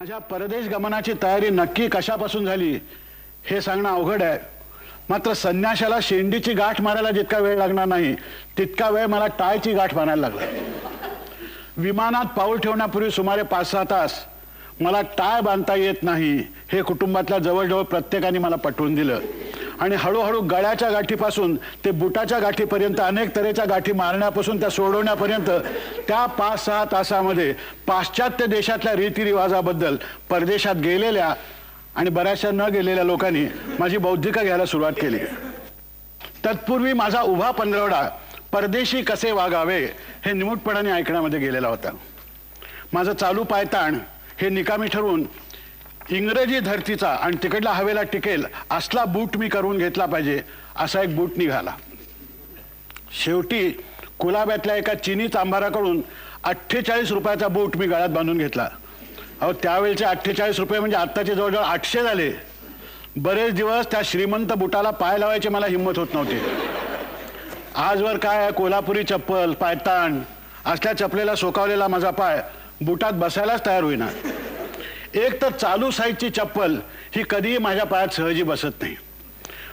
माझ्या परदेश गमनाची तयारी नक्की कशापासून झाली हे सांगणं अवघड आहे. मात्र संन्याशाला शेंडीची गाठ मारायला जितका वेळ लागणार नाही तितका वेळ मला टाळची गाठ मारायला लागला. विमानात पाऊल ठेवण्यापूर्वी सुमारे पाच सहा तास मला टाळ बांधता येत नाही हे कुटुंबातल्या जवळजवळ प्रत्येकाने मला पटवून दिलं. आणि हळूहळू गळ्याच्या गाठीपासून ते बुटाच्या गाठीपर्यंत अनेक तऱ्हेच्या गाठी मारण्यापासून त्या सोडवण्यापर्यंत त्या पाच सहा तासामध्ये पाश्चात्य देशातल्या रीतिरिवाजाबद्दल परदेशात गेलेल्या आणि बऱ्याचशा न गेलेल्या लोकांनी माझी बौद्धिका घ्यायला सुरुवात केली. तत्पूर्वी माझा उभा पंधरवडा परदेशी कसे वागावे हे निमूटपणाने ऐकण्यामध्ये गेलेला होता. माझं चालू पायताण हे निकामी ठरवून इंग्रजी धर्तीचा आणि तिकडला हवेला टिकेल असला बूट मी करून घेतला पाहिजे असा एक बूट निघाला. शेवटी कुलाब्यातल्या एका चिनी चांभाराकडून अठ्ठेचाळीस रुपयाचा बूट मी गळ्यात बांधून घेतला. अहो त्यावेळेचे अठ्ठेचाळीस रुपये म्हणजे आत्ताचे जवळजवळ आठशे झाले. बरेच दिवस त्या श्रीमंत बुटाला पाय लावायची मला हिंमत होत नव्हती. आजवर काय आहे, कोल्हापुरी चप्पल पायताण असल्या चपलेला सोकावलेला माझा पाय बुटात बसायलाच तयार होईना. एक तर चालू साईजची चप्पल ही कधीही माझ्या पायात सहजी बसत नाही.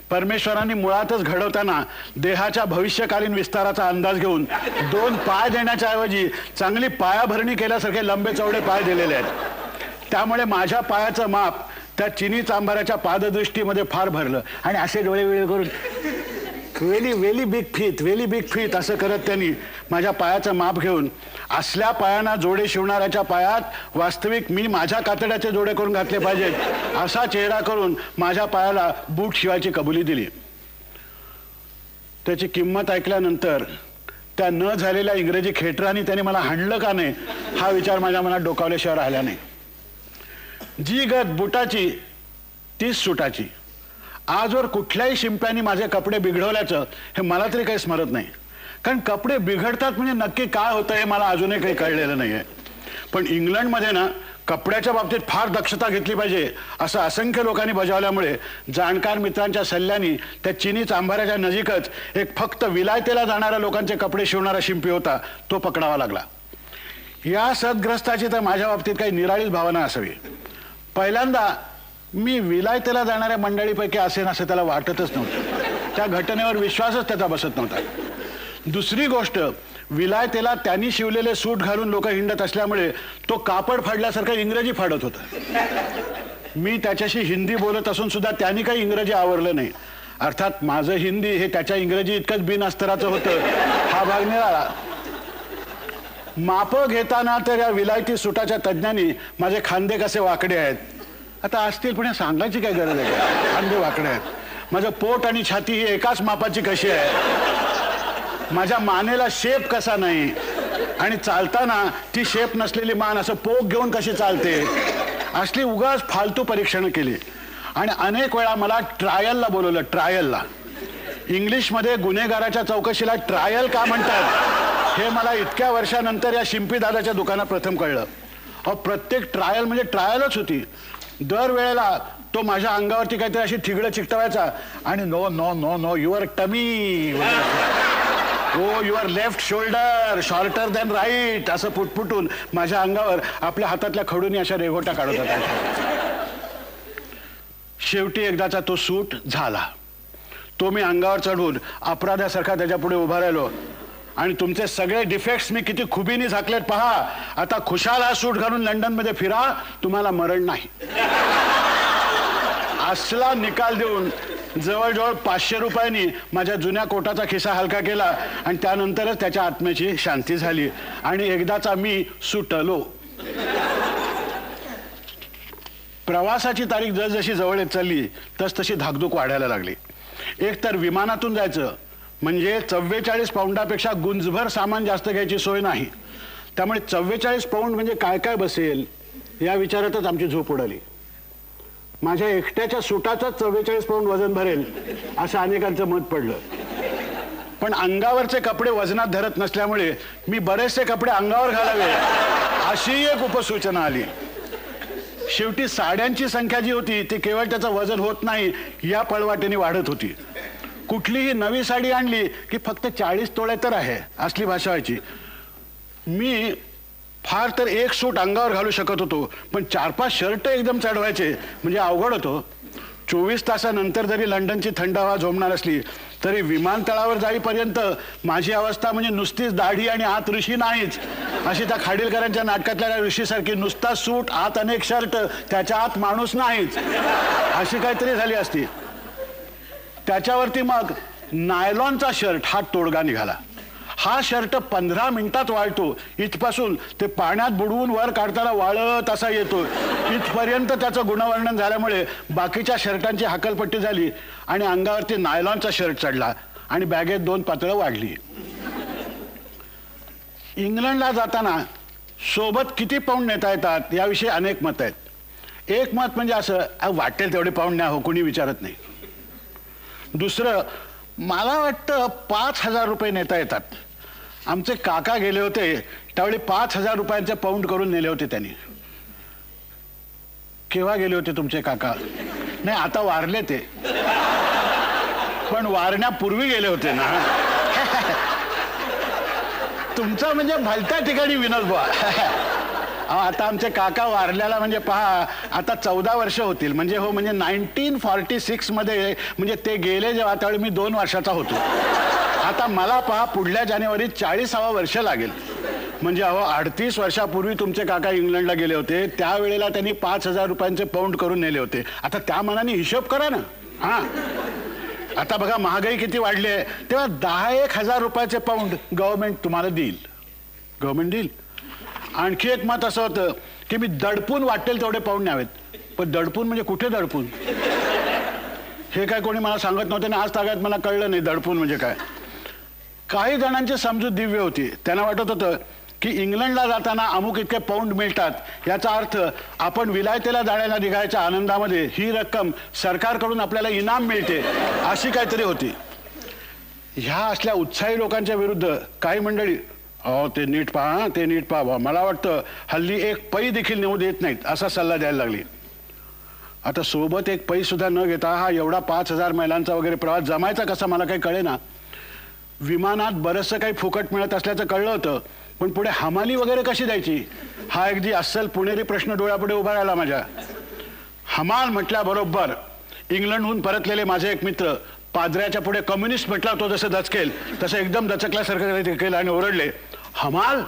परमेश्वरांनी मुळातच घडवताना देहाच्या भविष्यकालीन विस्ताराचा अंदाज घेऊन दोन पाय देण्याच्या ऐवजी चांगली पायाभरणी केल्यासारखे लंबे चौडे पाय दिलेले आहेत. त्यामुळे माझ्या पायाचं माप त्या चिनी चांभाराच्या पाददृष्टीमध्ये फार भरलं आणि असे डोळे वेळे करून वेली वेली बिग फीत वेली बिग फीत असं करत त्यांनी माझ्या पायाचं माप घेऊन. असल्या पायांना जोडे शिवणाऱ्याच्या पायात वास्तविक मी माझ्या कातड्याचे जोडे करून घातले पाहिजेत. असा चेहरा करून माझ्या पायाला बूट शिवायची कबुली दिली. त्याची किंमत ऐकल्यानंतर त्या न झालेल्या इंग्रजी खेटरांनी त्याने मला हाणलं का नाही हा विचार माझ्या मनात डोकावल्याशिवाय राहिला नाही. जी गत बुटाची तीच सुटाची. आजवर कुठल्याही शिंप्यानी माझे कपडे बिघडवल्याचं हे मला तरी काही स्मरत नाही. कारण कपडे बिघडतात म्हणजे नक्की काय होतं हे मला अजूनही काही कळलेलं नाही आहे पण इंग्लंडमध्ये ना कपड्याच्या बाबतीत फार दक्षता घेतली पाहिजे असं असंख्य लोकांनी बजावल्यामुळे जाणकार मित्रांच्या सल्ल्याने त्या चिनी चांभाराच्या नजीकच एक फक्त विलायतेला जाणाऱ्या लोकांचे कपडे शिवणारा शिंपी होता तो पकडावा लागला. या सदग्रस्ताची तर माझ्या बाबतीत काही निराळीच भावना असावी. पहिल्यांदा मी विलायतेला जाणाऱ्या मंडळीपैकी असेन असं त्याला वाटतच नव्हतं. त्या घटनेवर विश्वासच त्याचा बसत नव्हता. दुसरी गोष्ट विलायतेला त्यांनी शिवलेले सूट घालून लोक हिंडत असल्यामुळे तो कापड फाडल्यासारखं इंग्रजी फाडत होता. मी त्याच्याशी हिंदी बोलत असून सुद्धा त्यांनी काही इंग्रजी आवरलं नाही. अर्थात माझं हिंदी हे त्याच्या इंग्रजी इतकंच बिन अस्तराचं होतं. हा भाग निराळा. माप घेताना तर या विलायती सुटाच्या तज्ज्ञांनी माझे खांदे कसे वाकडे आहेत? आता असतील पण सांगायची काय गरज आहे? का? खांदे वाकडे आहेत. माझं पोट आणि छाती ही एकाच मापाची कशी आहे? माझ्या मानेला शेप कसा नाही? आणि चालताना ती शेप नसलेली मान असं पोक घेऊन कशी चालते? असली उगाच फालतू परीक्षणं केली. आणि अनेक वेळा मला ट्रायलला बोलवलं ट्रायलला इंग्लिशमध्ये गुन्हेगाराच्या चौकशीला ट्रायल का म्हणतात? हे मला इतक्या वर्षानंतर या शिंपी दादाच्या दुकानात प्रथम कळलं. अहो प्रत्येक ट्रायल म्हणजे ट्रायलच होती. दरवेळेला तो माझ्या अंगावरती काहीतरी अशी ठिगडं चिकटवायचा. आणि no no no no your tummy oh your left shoulder shorter than right असं पुटपुटून माझ्या अंगावर आपल्या हातातल्या खडूनी अशा रेघोट्या काढत होता. शेवटी एकदाचा तो सूट झाला. तो मी अंगावर चढून अपराध्यासारखा त्याच्या पुढे उभा राहिलो. आणि तुमचे सगळे डिफेक्ट्स मी किती खुबीने झाकलेत पहा. आता खुशाल हा सूट घालून लंडनमध्ये फिरा तुम्हाला मरण नाही. असला निकाल देऊन जवळजवळ पाचशे रुपयांनी माझ्या जुन्या कोटाचा खिसा हलका केला आणि त्यानंतरच त्याच्या आत्म्याची शांती झाली आणि एकदाचा मी सुटलो. प्रवासाची तारीख जसजशी जवळ येत चालली तस तशी धाकधूक वाढायला लागली. एक तर विमानातून जायचं म्हणजे चव्वेचाळीस पाऊंडापेक्षा गुंजभर सामान जास्त घ्यायची सोय नाही. त्यामुळे चव्वेचाळीस पाऊंड म्हणजे काय काय बसेल या विचारातच आमची झोप उडाली. माझ्या एकट्याच्या सुटाचाच चव्वेचाळीस पाऊंड वजन भरेल असं अनेकांचं मत पडलं. पण अंगावरचे कपडे वजनात धरत नसल्यामुळे मी बरेचसे कपडे अंगावर घालावे अशी एक उपसूचना आली. शेवटी साड्यांची संख्या जी होती ती केवळ त्याचं वजन होत नाही या पळवाटेने वाढत होती. कुठलीही नवी साडी आणली की फक्त चाळीस तोळे तर आहे असली भाषा व्हायची. मी फार तर एक सूट अंगावर घालू शकत होतो पण चार पाच शर्ट एकदम चढवायचे म्हणजे अवघड होतो. चोवीस तासानंतर जरी लंडनची थंड हवा झोमणार असली तरी विमानतळावर जाईपर्यंत माझी अवस्था म्हणजे नुसतीच दाढी आणि आत ऋषी नाहीच. अशी त्या खाडीलकरांच्या नाटकातल्या ऋषीसारखी नुसता सूट आत अनेक शर्ट त्याच्या आत माणूस नाहीच. अशी काहीतरी झाली असती. त्याच्यावरती मग नायलॉनचा शर्ट हा तोडगा निघाला. हा शर्ट पंधरा मिनिटात वाळतो. इथपासून ते पाण्यात बुडवून वर काढताना वाळत असा येतो. इथपर्यंत त्याचं गुणवर्णन झाल्यामुळे बाकीच्या शर्टांची हकलपट्टी झाली आणि अंगावरती नायलॉनचा शर्ट चढला आणि बॅगेत दोन पातळं वाढली. इंग्लंडला जाताना सोबत किती पाऊंड नेता येतात याविषयी अनेक मत आहेत. एक मत म्हणजे असं वाटेल तेवढे पाऊंड न्या हो कोणी विचारत नाही. दुसरं मला वाटतं पाच हजार रुपये नेता येतात. आमचे काका गेले होते त्यावेळी पाच हजार रुपयांचे पाऊंड करून नेले होते त्यांनी. केव्हा गेले होते तुमचे काका? नाही आता वारले ते. पण वारण्यापूर्वी गेले होते ना. तुमचं म्हणजे भलत्या ठिकाणी विनोद बुवा. आता आमचे काका वारल्याला म्हणजे पहा आता चौदा वर्ष होतील. म्हणजे हो म्हणजे नाईन्टीन फॉर्टी सिक्समध्ये म्हणजे ते गेले जेव्हा त्यावेळी मी दोन वर्षाचा होतो. आता मला पहा पुढल्या जानेवारीत चाळीसावा वर्ष लागेल. म्हणजे अहो अडतीस वर्षापूर्वी तुमचे काका इंग्लंडला गेले होते. त्यावेळेला त्यांनी पाच हजार रुपयांचे पाऊंड करून नेले होते. आता त्या मनाने हिशोब करा ना. हा. आता बघा महागाई किती वाढली आहे. तेव्हा दहा एक हजार रुपयाचे पाऊंड गव्हर्नमेंट तुम्हाला देईल. गव्हर्नमेंट देईल. आणखी एक मत असं होतं की मी दडपून वाटेल तेवढे पाऊंड न्यावेत. पण दडपून म्हणजे कुठे दडपून? हे काय कोणी मला सांगत नव्हते आणि आज तागात मला कळलं नाही दडपून म्हणजे काय. काही जणांची समजूत दिव्य होती. त्यांना वाटत होतं की इंग्लंडला जाताना अमुक इतके पाऊंड मिळतात. याचा अर्थ आपण विलायतेला जाण्याला निघायच्या आनंदामध्ये ही रक्कम सरकारकडून आपल्याला इनाम मिळते अशी काहीतरी होती. ह्या असल्या उत्साही लोकांच्या विरुद्ध काही मंडळी अहो ते नीट पहा ते नीट पहा बुवा. मला वाटतं हल्ली एक पै देखील नेऊ देत नाहीत असा सल्ला द्यायला लागली. आता सोबत एक पै सुद्धा न घेता हा एवढा पाच हजार मैलांचा वगैरे प्रवास जमायचा कसा मला काही कळेना. विमानात बरंचसं काही फुकट मिळत असल्याचं कळलं होतं पण पुढे हमाली वगैरे कशी द्यायची? हा अगदी अस्सल पुणेरी प्रश्न डोळ्यापुढे उभा राहिला माझ्या. हमाल म्हटल्याबरोबर इंग्लंडहून परतलेले माझे एक मित्र पादऱ्याच्या पुढे कम्युनिस्ट म्हटला तो जसं दचकेल तसं एकदम दचकल्यासारखं केलं आणि ओरडले. हमाल?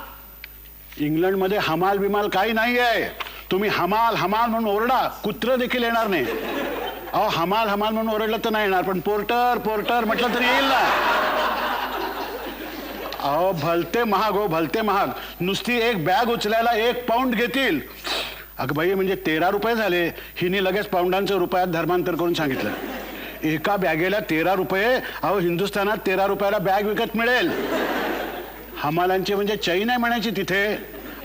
इंग्लंडमध्ये हमाल बिमाल काही नाही आहे तुम्ही हमाल हमाल म्हणून ओरडा. कुत्र देखील येणार नाही. अहो हमाल हमाल म्हणून ओरडलं तर नाही येणार पण पोर्टर पोर्टर म्हटलं तरी येईल ना. अहो भलते महाग हो भलते महाग. नुसती एक बॅग उचलायला एक पाऊंड घेतील. अगं बाई म्हणजे तेरा रुपये झाले. हिने लगेच पाऊंडांचं रुपयात धर्मांतर करून सांगितलं. एका बॅगेला तेरा रुपये अहो हिंदुस्थानात तेरा रुपयाला बॅग विकत मिळेल. हमालांची म्हणजे चैन आहे म्हणायची तिथे.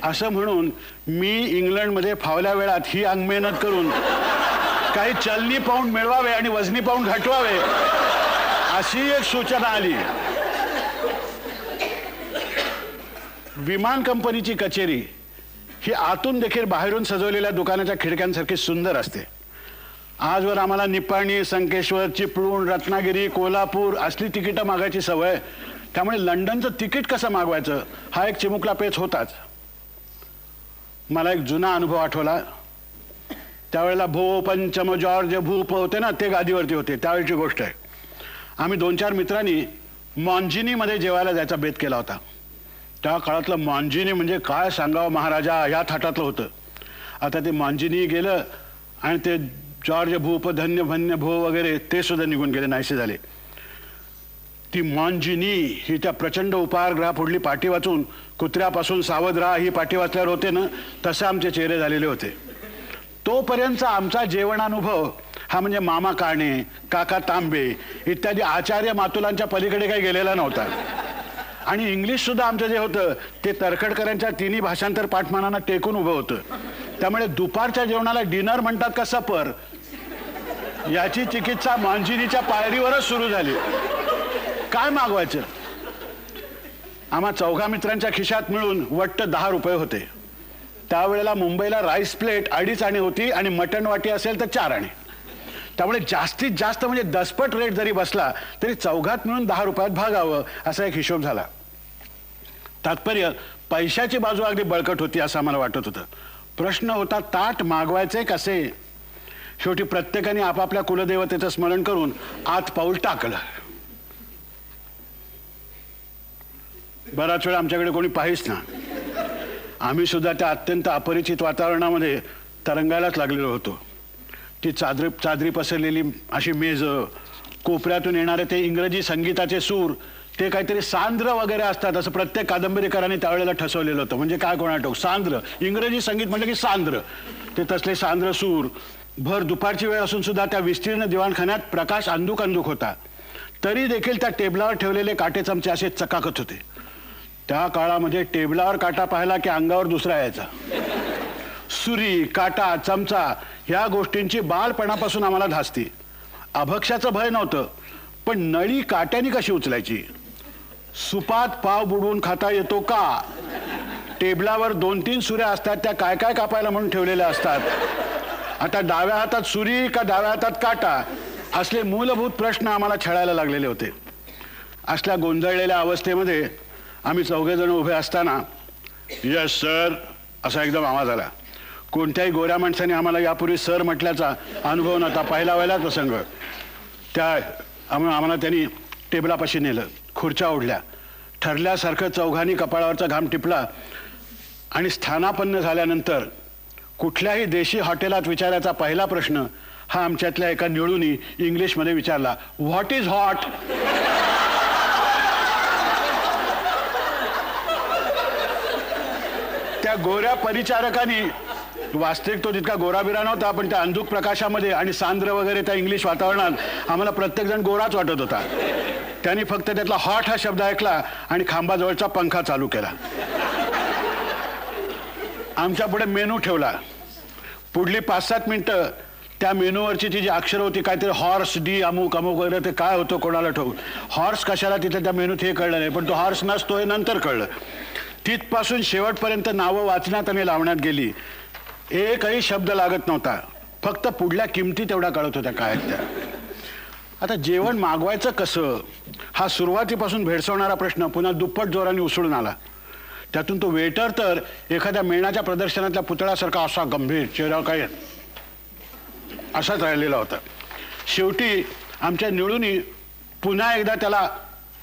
असं म्हणून मी इंग्लंडमध्ये फावल्या वेळात ही अंगमेहनत करून काही चलनी पाऊंड मिळवावे आणि वजनी पाऊंड घटवावे अशी एक सूचना आली. विमान कंपनीची कचेरी ही आतून देखील बाहेरून सजवलेल्या दुकानाच्या खिडक्यांसारखी सुंदर असते. आजवर आम्हाला निपाणी संकेश्वर चिपळूण रत्नागिरी कोल्हापूर असली तिकीटं मागायची सवय त्यामुळे लंडनचं तिकीट कसं मागवायचं? हा एक चिमुकला पेच होताच. मला एक जुना अनुभव आठवला. त्यावेळेला भो पंचम जॉर्ज भूप होते ना ते गादीवरती होते. त्यावेळची गोष्ट आहे. आम्ही दोन चार मित्रांनी मॉन्जिनीमध्ये जेवायला जायचा बेत केला होता. त्या काळातलं मांजिनी म्हणजे काय सांगावं महाराजा ह्या थाटातलं होतं. आता ते मांजिनी गेलं आणि ते जॉर्ज भूप धन्य भन्य भो वगैरे ते सुद्धा निघून गेले नाहीसे झाले. ती मांजिनी ही त्या प्रचंड उपहारग्रहा पुढली पाठी वाचून. कुत्र्यापासून सावध राहा ही पाठी वाचल्यावर होते ना? तसे आमचे चेहरे झालेले होते. तोपर्यंतचा आमचा जेवणानुभव हा म्हणजे मामा काणे काका तांबे इत्यादी आचार्य मातुलांच्या पलीकडे काही गेलेला नव्हता. आणि इंग्लिश सुद्धा आमचं जे होतं ते तरखडकरांच्या तिन्ही भाषांतर पाठमानांना टेकून उभं होतं. त्यामुळे दुपारच्या जेवणाला डिनर म्हणतात का सपर? याची चिकित्सा मांजिनीच्या पायरीवरच सुरू झाली. काय मागवायचं? आम्हा चौघा मित्रांच्या खिशात मिळून वट्ट दहा रुपये होते. त्यावेळेला मुंबईला राईस प्लेट अडीच आणे होती आणि मटण वाटी असेल तर चार आणे. त्यामुळे जास्तीत जास्त म्हणजे दसपट रेट जरी बसला तरी चौघात मिळून दहा रुपयात भागावं असा एक हिशोब झाला. तात्पर्य पैशाची बाजू अगदी बळकट होती असं आम्हाला वाटत होतं. प्रश्न होता ताट मागवायचे कसे? शेवटी प्रत्येकाने आपापल्या कुलदेवतेचं स्मरण करून आत पाऊल टाकलं. बराच वेळ आमच्याकडे कोणी पाहिच ना. आम्ही सुद्धा त्या अत्यंत अपरिचित वातावरणामध्ये तरंगायलाच लागलेलो होतो. ती चादरी चादरी पसरलेली अशी मेज कोपऱ्यातून येणारे ते इंग्रजी संगीताचे सूर ते काहीतरी सांद्र वगैरे असतात असं प्रत्येक कादंबरीकारांनी त्यावेळेला ठसवलेलं होतं. म्हणजे काय कोणा सांद्र. इंग्रजी संगीत म्हटलं की सांद्र. ते तसले सांद्र सूर. भर दुपारची वेळ असून सुद्धा त्या विस्तीर्ण दिवाणखान्यात प्रकाश अंदूक अंदूक होता. तरी देखील त्या टेबलावर ठेवलेले काटे चमचे असे चकाकत होते. त्या काळामध्ये टेबलावर काटा पाहिला की अंगावर दुसरा यायचा. सुरी काटा चमचा ह्या गोष्टींची बालपणापासून आम्हाला धास्ती. अभक्षाचं भय नव्हतं पण नळी काट्याने कशी उचलायची? सुपात पाव बुडवून खाता येतो का? टेबलावर दोन तीन सुऱ्या असतात त्या काय काय कापायला म्हणून ठेवलेल्या असतात? आता डाव्या हातात सुरी का डाव्या हातात काटा? असले मूलभूत प्रश्न आम्हाला छळायला लागलेले होते. असल्या गोंधळलेल्या अवस्थेमध्ये आम्ही चौघेजण उभे असताना यस सर असा एकदम आवाज आला. कोणत्याही गोऱ्या माणसाने आम्हाला यापूर्वी सर म्हटल्याचा अनुभव नव्हता. पहिला वेळेला प्रसंग. त्या आम्हाला त्यांनी टेबलापाशी नेलं. खुर्च्या ओढल्या. ठरल्यासारखं चौघांनी कपाळावरचा घाम टिपला आणि स्थानापन्न झाल्यानंतर कुठल्याही देशी हॉटेलात विचारायचा पहिला प्रश्न हा आमच्यातल्या एका निळूनी इंग्लिशमध्ये विचारला व्हॉट इज हॉट त्या गोऱ्या परिचारकांनी वास्तविक तो तितका गोराबिरा नव्हता पण त्या अंधुक प्रकाशामध्ये आणि सांद्र वगैरे त्या इंग्लिश वातावरणात आम्हाला प्रत्येक जण गोराच वाटत होता. त्यांनी फक्त त्यातला हॉट हा शब्द ऐकला आणि खांबाजवळचा पंखा चालू केला. आमच्या पुढे मेनू ठेवला. पुढली पाच सात मिनटं त्या मेनूवरची ती जी अक्षरं होती काहीतरी हॉर्स डी अमुक अमुक वगैरे ते काय होतं कोणाला ठेवू हॉर्स कशाला तिथे त्या मेनूत हे कळलं नाही पण तो हॉर्स नसतो हे नंतर कळलं. तिथपासून शेवटपर्यंत नावं वाचण्यात आणि लावण्यात गेली. एकही शब्द लागत नव्हता. फक्त पुढल्या किमती तेवढ्या कळत होत्या काय त्या. आता जेवण मागवायचं कसं? हा सुरुवातीपासून भेडसवणारा प्रश्न पुन्हा दुप्पट जोराने उसळून आला. त्यातून तो वेटर तर एखाद्या मेणाच्या प्रदर्शनातल्या पुतळ्यासारखा असा गंभीर चेहरा काय? असाच राहिलेला होता. शेवटी आमच्या निळूनी पुन्हा एकदा त्याला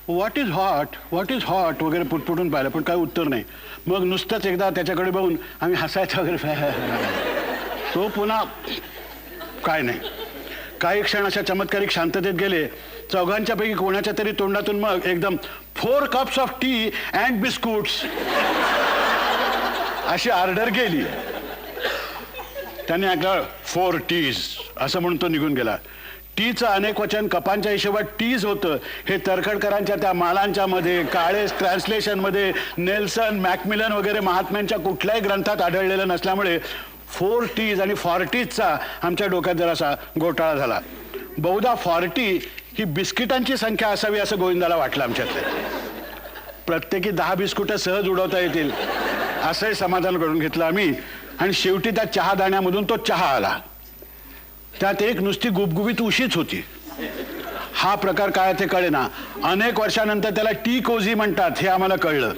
what is hot what is hot वगैरे पुटपुटून पाहिलं पण काही उत्तर नाही. मग नुसतंच एकदा त्याच्याकडे बघून आम्ही हसायचं वगैरे तो पुन्हा काय नाही. काही क्षण अशा चमत्कारिक शांततेत गेले. चौघांच्या पैकी कोणाच्या तरी तोंडातून मग एकदम four cups of tea and biscuits अशी ऑर्डर गेली. त्याने ऐकलं फोर टीज असं म्हणून तो निघून गेला. टीचं अनेक वचन कपांच्या हिशोबात टीज होतं. हे तरखडकरांच्या त्या मालांच्या मध्ये काळे ट्रान्सलेशनमध्ये नेल्सन मॅकमिलन वगैरे महात्म्यांच्या कुठल्याही ग्रंथात आढळलेलं नसल्यामुळे फोर टीज आणि फॉर्टीजचा आमच्या डोक्यात जरासा घोटाळा झाला. बहुधा फॉर्टी ही बिस्किटांची संख्या असावी असं गोविंदाला वाटलं आमच्यातले. प्रत्येकी दहा बिस्कुटं सहज उडवता येतील असंही समाधान करून घेतलं आम्ही. आणि शेवटी त्या चहा दाण्यामधून तो चहा आला. त्यात एक नुसती गुबगुबीत उशीच होती. हा प्रकार काय ते कळे ना अनेक वर्षानंतर त्याला टी कोझी म्हणतात हे आम्हाला कळलं.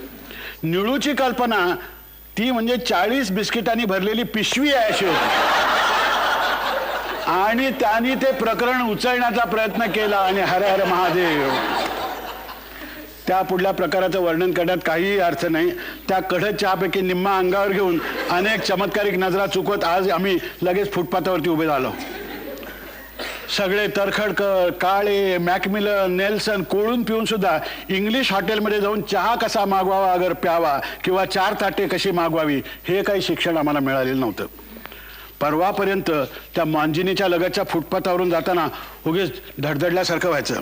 निळूची कल्पना ती म्हणजे चाळीस बिस्किटांनी भरलेली पिशवी आहे अशी होती. आणि त्यांनी ते प्रकरण उचलण्याचा प्रयत्न केला आणि हरे हरे महादेव. त्या पुढल्या प्रकाराचं वर्णन करण्यात काहीही अर्थ नाही. त्या कढत चहापैकी निम्मा अंगावर घेऊन अनेक चमत्कारिक नजरा चुकवत आज आम्ही लगेच फुटपाथावरती उभे झालो. सगळे तरखडकर काळे मॅकमिलन नेल्सन कोळून पिऊन सुद्धा इंग्लिश हॉटेलमध्ये जाऊन चहा कसा मागवावा अगर प्यावा किंवा चार ताटे कशी मागवावी हे काही शिक्षण आम्हाला मिळालेलं नव्हतं. परवापर्यंत त्या मांजिनीच्या लगतच्या फुटपाथावरून जाताना उगीच धडधडल्यासारखं व्हायचं.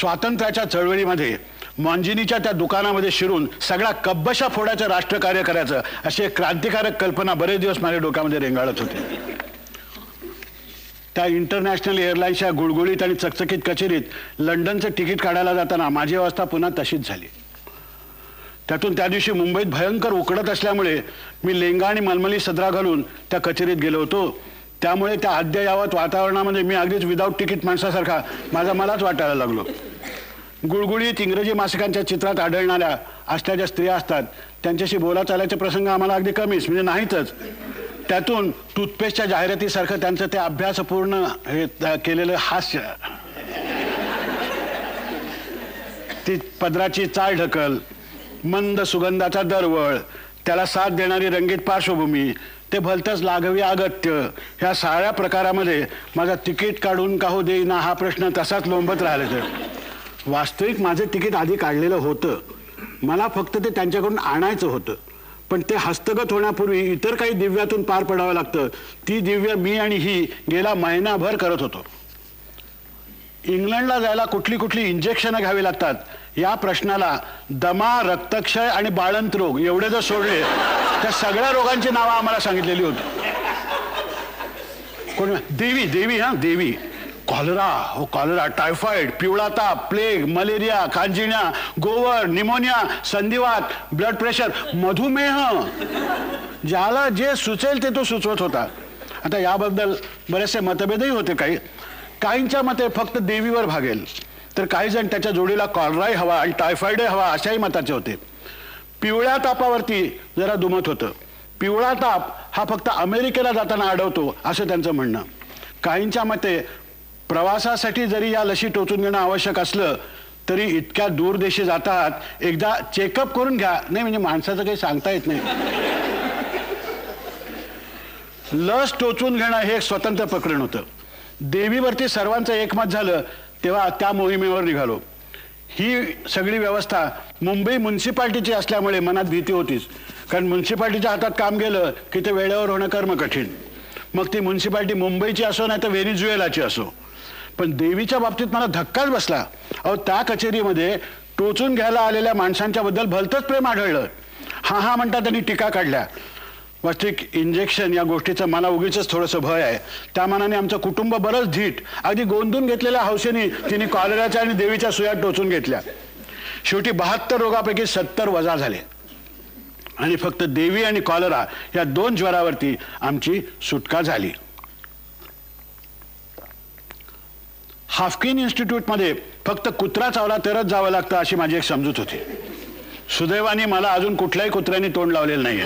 स्वातंत्र्याच्या चळवळीमध्ये मांजिनीच्या त्या दुकानामध्ये शिरून सगळा कब्बशा फोडाचं राष्ट्रकार्य करायचं अशी एक क्रांतिकारक कल्पना बरेच दिवस माझ्या डोक्यामध्ये रेंगाळत होते. त्या इंटरनॅशनल एअरलाईन्सच्या गुळगुळीत आणि चकचकीत कचेरीत लंडनचं तिकीट काढायला जाताना माझी अवस्था पुन्हा तशीच झाली. त्यातून त्या दिवशी मुंबईत भयंकर उकडत असल्यामुळे मी लेंगा आणि मलमली सदरा घालून त्या कचेरीत गेलो होतो. त्यामुळे त्या अद्ययावत वातावरणामध्ये मी अगदीच विदाऊट तिकीट माणसासारखा माझा मलाच वाटायला लागलो. गुळगुळीत इंग्रजी मासिकांच्या चित्रात आढळणाऱ्या असल्या ज्या स्त्रिया असतात. त्यांच्याशी बोला चालायचे प्रसंग आम्हाला अगदी कमीच म्हणजे नाहीतच. त्यातून टूथपेस्टच्या जाहिरातीसारखं त्यांचं ते अभ्यासपूर्ण हे केलेलं हास्य. ती पदराची चाळ ढकल मंद सुगंधाचा दरवळ त्याला साथ देणारी रंगीत पार्श्वभूमी ते भलतंच लागवी अगत्य ह्या साऱ्या प्रकारामध्ये माझा तिकीट काढून का हो देईना हा प्रश्न तसाच लोंबत राहिला तर वास्तविक माझं तिकीट आधी काढलेलं होतं. मला फक्त ते त्यांच्याकडून आणायचं होतं. पण ते हस्तगत होण्यापूर्वी इतर काही दिव्यातून पार पडावं लागतं. ती दिव्य मी आणि ही गेला महिनाभर करत होतो. इंग्लंडला जायला कुठली कुठली इंजेक्शनं घ्यावी लागतात? या प्रश्नाला दमा रक्तक्षय आणि बाळंत रोग एवढे जर सोडले त्या सगळ्या रोगांची नावं आम्हाला सांगितलेली होती. कोण? देवी देवी हा देवी. कॉलरा हो कॉलरा टायफॉइड पिवळा ताप प्लेग मलेरिया कांजिण्या गोवर निमोनिया संधिवात ब्लड प्रेशर मधुमेह. ज्याला जे सुचेल ते तो सुचवत होता. आता याबद्दल बरेचसे मतभेदही होते काही. काहींच्या मते फक्त देवीवर भागेल. तर काही जण त्याच्या जोडीला कॉलराही हवा आणि टायफॉइडही हवा अशाही मताचे होते. पिवळ्या तापावरती जरा दुमत होतं. पिवळा ताप हा फक्त अमेरिकेला जाताना आढळतो असं त्यांचं म्हणणं. काहींच्या मते प्रवासासाठी जरी या लशी टोचून घेणं आवश्यक असलं तरी इतक्या दूर देशी जातात एकदा चेकअप करून घ्या. नाही म्हणजे माणसाचं काही सांगता येत नाही. लस टोचून घेणं हे एक स्वतंत्र प्रकरण होतं. देवीवरती सर्वांचं एकमत झालं तेव्हा त्या मोहिमेवर निघालो. ही सगळी व्यवस्था मुंबई म्युन्सिपाल्टीची असल्यामुळे मनात भीती होतीच. कारण म्युन्सिपाल्टीच्या हातात काम गेलं की ते वेळेवर होणं कर्म कठीण मग ती म्युन्सिपाल्टी मुंबईची असो नाही तर व्हेनिझुएलाची असो. पण देवीच्या बाबतीत मला धक्काच बसला. अहो त्या कचेरीमध्ये टोचून घ्यायला आलेल्या माणसांच्या बद्दल भलतंच प्रेम आढळलं. हा हा म्हणतात त्यांनी टीका काढल्या. वास्तविक इंजेक्शन या गोष्टीचं मला उगीच थोडंसं भय आहे. त्या मानाने आमचं कुटुंब बरंच धीट. अगदी गोंधून घेतलेल्या हौसेने तिने कॉलराच्या आणि देवीच्या सुया टोचून घेतल्या. शेवटी बहात्तर रोगापैकी सत्तर वजा झाले. आणि फक्त देवी आणि कॉलरा या दोन ज्वरावरती आमची सुटका झाली. हाफकिन इन्स्टिट्यूटमध्ये फक्त कुत्रा चावला तरच जावं लागतं अशी माझी एक समजूत होती. सुदैवाने मला अजून कुठल्याही कुत्र्याने तोंड लावलेलं नाही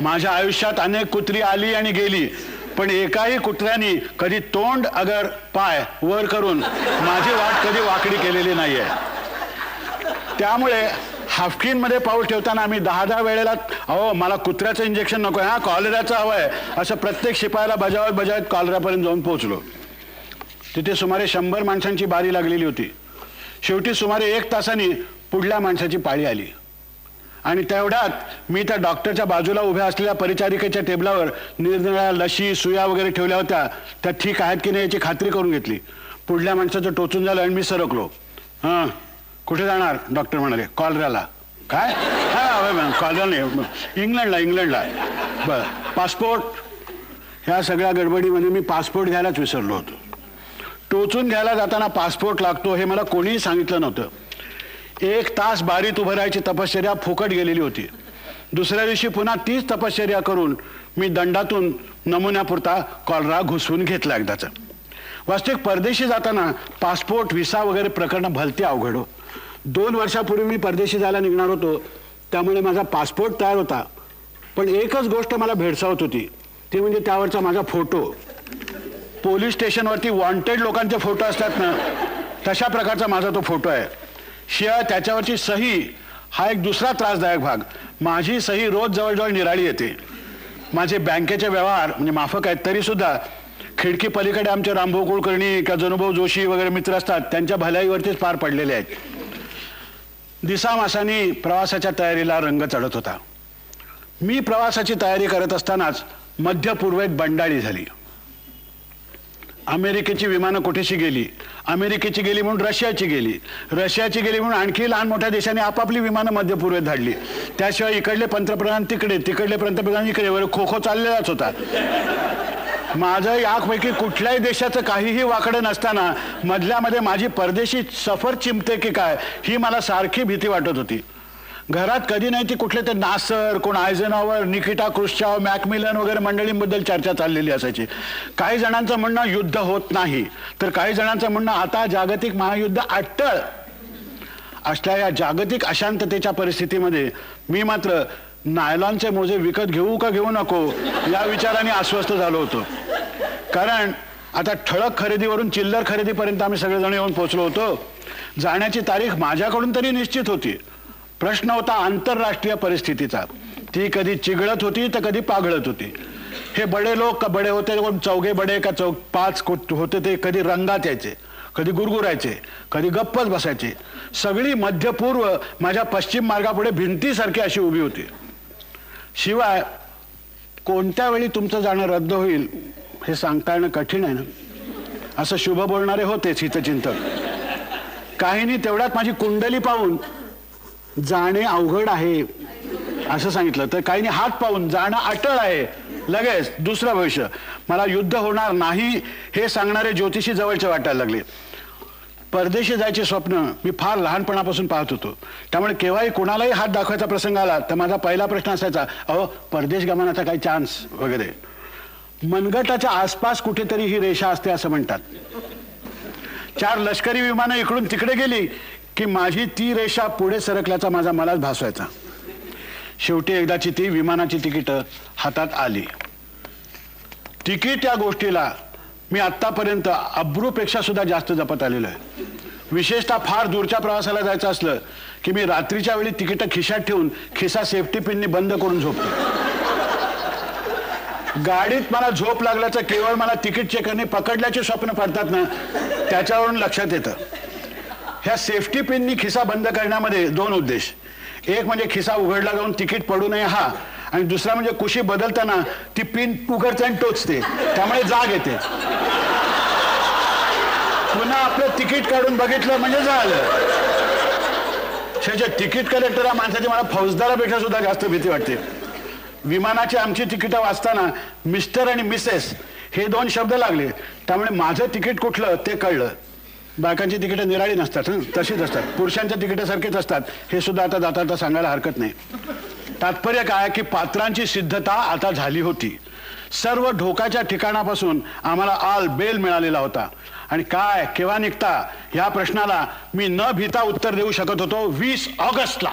माझ्या आयुष्यात अनेक कुत्री आली आणि गेली पण एकाही कुत्र्यानी कधी तोंड अगर पाय वर करून माझी वाट कधी वाकडी केलेली नाहीये. त्यामुळे हाफकिनमध्ये पाऊल ठेवताना आम्ही दहा दहा वेळेला अहो मला कुत्र्याचं इंजेक्शन नको हा कॉलऱ्याचं हवं आहे असं प्रत्येक शिपायाला बजावत बजावत कॉलऱ्यापर्यंत जाऊन पोहोचलो. तिथे सुमारे शंभर माणसांची बारी लागलेली होती. शेवटी सुमारे एक तासाने पुढल्या माणसाची पाळी आली. आणि तेवढ्यात मी त्या डॉक्टरच्या बाजूला उभ्या असलेल्या परिचारिकेच्या टेबलावर निरनिराळ्या लशी सुया वगैरे ठेवल्या होत्या. त्या ठीक आहेत की नाही याची खात्री करून घेतली. पुढल्या माणसाचं टोचून झालं आणि मी सरकलो. हां कुठे जाणार? डॉक्टर म्हणाले. कॉलऱ्याला काय? हा कॉलर नाही. इंग्लंडला इंग्लंडला. बरं पासपोर्ट. ह्या सगळ्या गडबडीमध्ये मी पासपोर्ट घ्यायलाच विसरलो होतो. टोचून घ्यायला जाताना पासपोर्ट लागतो हे मला कोणीही सांगितलं नव्हतं. एक तास बारीत उभं राहायची तपश्चर्या फुकट गेलेली होती. दुसऱ्या दिवशी पुन्हा तीच तपश्चर्या करून मी दंडातून नमुन्यापुरता कॉलरा घुसवून घेतला एकदाचा. वास्तविक परदेशी जाताना पासपोर्ट व्हिसा वगैरे प्रकरणं भलती अवघड हो. दोन वर्षापूर्वी मी परदेशी जायला निघणार होतो. त्यामुळे माझा पासपोर्ट तयार होता. पण एकच गोष्ट मला भेडसावत होती. ती म्हणजे त्यावरचा माझा फोटो. पोलीस स्टेशनवरती वॉन्टेड लोकांचे फोटो असतात ना तशा प्रकारचा माझा तो फोटो आहे. शिवाय त्याच्यावरची सही हा एक दुसरा त्रासदायक भाग. माझी सही रोज जवळजवळ निराळी येते. माझे बँकेचे व्यवहार म्हणजे माफक आहेत तरीसुद्धा खिडकी पलीकडे आमचे रामभाऊ कुलकर्णी किंवा जनुभाऊ जोशी वगैरे मित्र असतात त्यांच्या भलाईवरतीच पार पडलेले आहेत. दिसामासाने प्रवासाच्या तयारीला रंग चढत होता. मी प्रवासाची तयारी करत असतानाच मध्य पूर्वेत बंडाळी झाली. अमेरिकेची विमानं कुठेशी गेली? अमेरिकेची गेली म्हणून रशियाची गेली. रशियाची गेली म्हणून आणखी लहान मोठ्या देशांनी आपापली विमानं मध्य पूर्वेत धाडली. त्याशिवाय इकडले पंतप्रधान तिकडे तिकडले पंतप्रधान इकडे. वर खो खो चाललेलाच होता. माझं यापैकी कुठल्याही देशाचं काहीही वाकडं नसताना मधल्यामध्ये माझी परदेशी सफर चिमते की काय ही मला सारखी भीती वाटत होती. घरात कधी नाही ती कुठले ते नासर कोण आयझेनॉवर निकिटा क्रुश्चाव मॅकमिलन वगैरे मंडळींबद्दल चर्चा चाललेली असायची. काही जणांचं म्हणणं युद्ध होत नाही. तर काही जणांचं म्हणणं आता जागतिक महायुद्ध अट्टळ. असल्या या जागतिक अशांततेच्या परिस्थितीमध्ये मी मात्र नायलॉनचे मोजे विकत घेऊ का घेऊ नको या विचाराने अस्वस्थ झालो होतो. कारण आता ठळक खरेदीवरून चिल्लर खरेदीपर्यंत आम्ही सगळेजण येऊन पोहोचलो होतो. जाण्याची तारीख माझ्याकडून तरी निश्चित होती. प्रश्न होता आंतरराष्ट्रीय परिस्थितीचा. ती कधी चिघळत होती तर कधी पाघळत होती. हे बडे लोक का बडे होते कोण चौघे बडे का चौ पाच होते ते कधी रंगात यायचे कधी गुरगुरायचे कधी गप्पच बसायचे. सगळी मध्यपूर्व माझ्या पश्चिम मार्गापुढे भिंतीसारखी अशी उभी होती. शिवाय कोणत्या वेळी तुमचं जाणं रद्द होईल हे सांगता येणं कठीण आहे ना? असं शुभ बोलणारे होतेच हितचिंतक. काहींनी तेवढ्यात माझी कुंडली पाहून जाणे अवघड आहे असं सांगितलं. तर काहींनी हात पाहून जाणं अटळ आहे. लगेच दुसरं भविष्य. मला युद्ध होणार नाही हे सांगणारे ज्योतिषी जवळचे वाटायला लागले. परदेशी जायचे स्वप्न मी फार लहानपणापासून पाहत होतो. त्यामुळे केव्हाही कोणालाही हात दाखवायचा प्रसंग आला तर माझा पहिला प्रश्न असायचा अहो परदेश गमनाचा काही चान्स वगैरे. मनगटाच्या आसपास कुठेतरी ही रेषा असते असं म्हणतात. चार लष्करी विमानं इकडून तिकडे गेली की माझी ती रेषा पुढे सरकल्याचा माझा मलाच भासवायचा शेवटी एकदाची ती विमानाची तिकीटं हातात आली. तिकीट या गोष्टीला मी आत्तापर्यंत अब्रूपेक्षा सुद्धा जास्त जपत आलेलो आहे. विशेषतः फार दूरच्या प्रवासाला जायचं असलं की मी रात्रीच्या वेळी तिकीटं खिशात ठेवून खिसा सेफ्टी पिननी बंद करून झोपतो. गाडीत मला झोप लागल्याचं केवळ मला तिकीट चेकरने पकडल्याचे स्वप्न पडतात ना त्याच्यावरून लक्षात येतं. ह्या सेफ्टी पिननी खिसा बंद करण्यामध्ये दोन उद्देश. एक म्हणजे खिसा उघडला जाऊन तिकीट पडू नये हा आणि दुसरा म्हणजे कुशी बदलताना ती पिन उघडते आणि टोचते. त्यामुळे जाग येते. पुन्हा आपलं तिकीट काढून बघितलं म्हणजे झालं. शेवटी तिकीट कलेक्टर या माणसाची मला फौजदारापेक्षा सुद्धा जास्त भीती वाटते. विमानाची आमची तिकीटं वाचताना मिस्टर आणि मिसेस हे दोन शब्द लागले. त्यामुळे माझं तिकीट कुठलं ते कळलं. बायकांची तिकीटं निराळी नसतात हं? तशीच असतात. पुरुषांच्या तिकीटासारखेच असतात. हे सुद्धा आता जाता सांगायला हरकत नाही. तात्पर्य काय? की पात्रांची सिद्धता आता झाली होती. सर्व ढोकाच्या ठिकाणापासून आम्हाला आल बेल मिळालेला होता. आणि काय केव्हा निघता? ह्या प्रश्नाला मी न भीता उत्तर देऊ शकत होतो वीस ऑगस्टला.